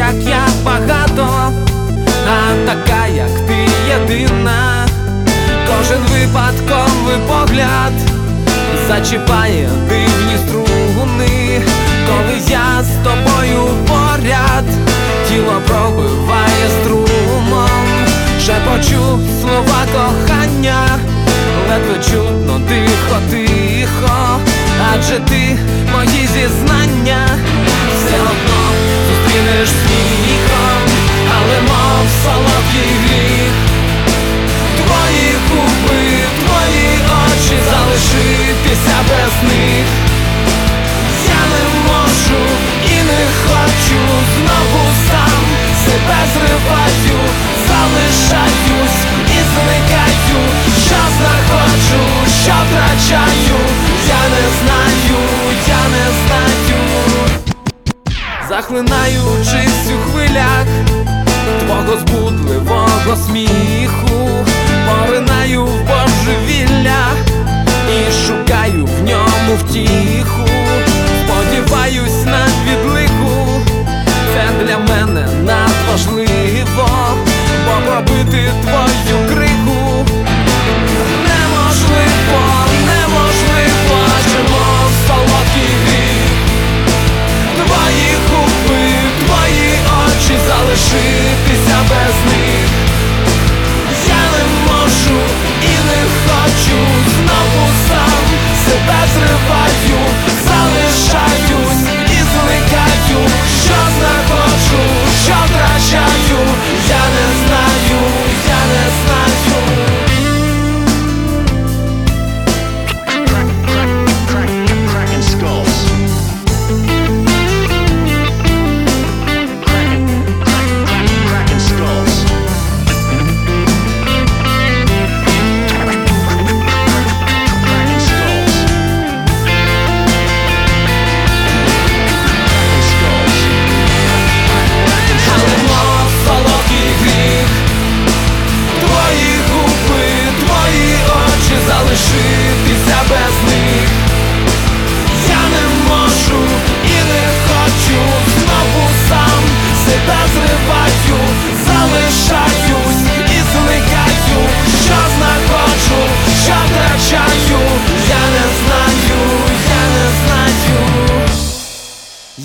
як я, багато, а така, як ти єдина, кожен випадковий погляд зачіпає дивні струни, коли я Я не можу і не хочу знову сам. Себе зриваю, залишаюсь і зникаю, що знаходжу, що втрачаю, я не знаю, я не знаю, захлинаючись у хвилях твого збудливого сміху, твою криху неможливо, неможливо, в солодкий грі. Твої губи, твої очі залишитися без них. Я не можу і не хочу знову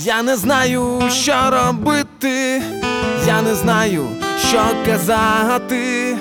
Я не знаю, що робити, я не знаю, що казати,